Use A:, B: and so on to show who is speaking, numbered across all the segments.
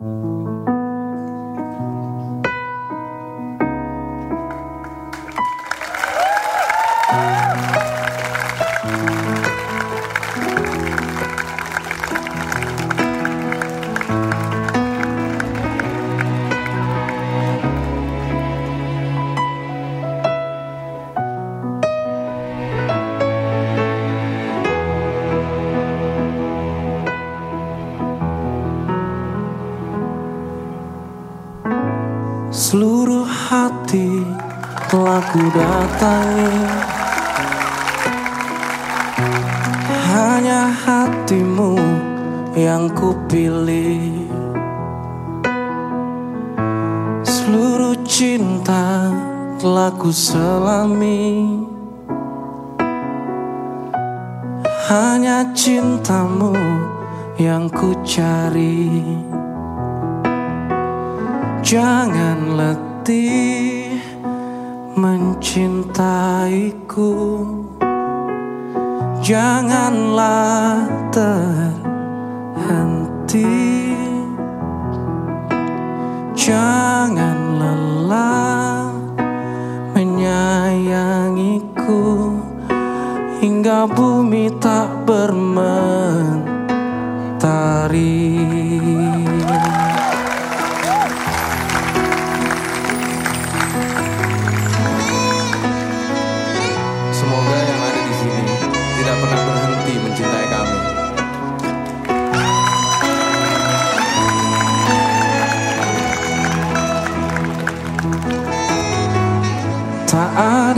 A: Mm-hmm. Seluruh hati telah ku datangi. Hanya hatimu yang ku pilih. Seluruh cinta telah ku selami. Hanya cintamu yang ku cari Jangan letih mencintaiku. Janganlah terhenti. Jangan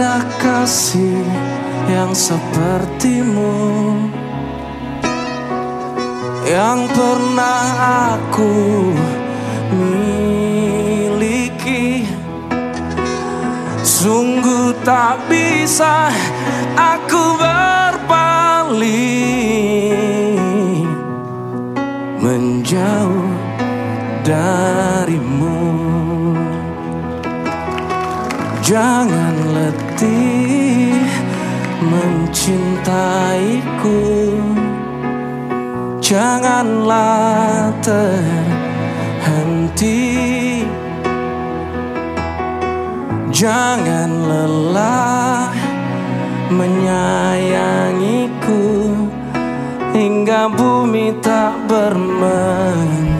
A: ada kasih yang sepertimu Yang pernah aku miliki. Sungguh tak bisa aku berpaling Menjauh darimu Jangan letih mencintaiku. Janganlah terhenti. Jangan lelah menyayangiku. Hingga bumi tak bermen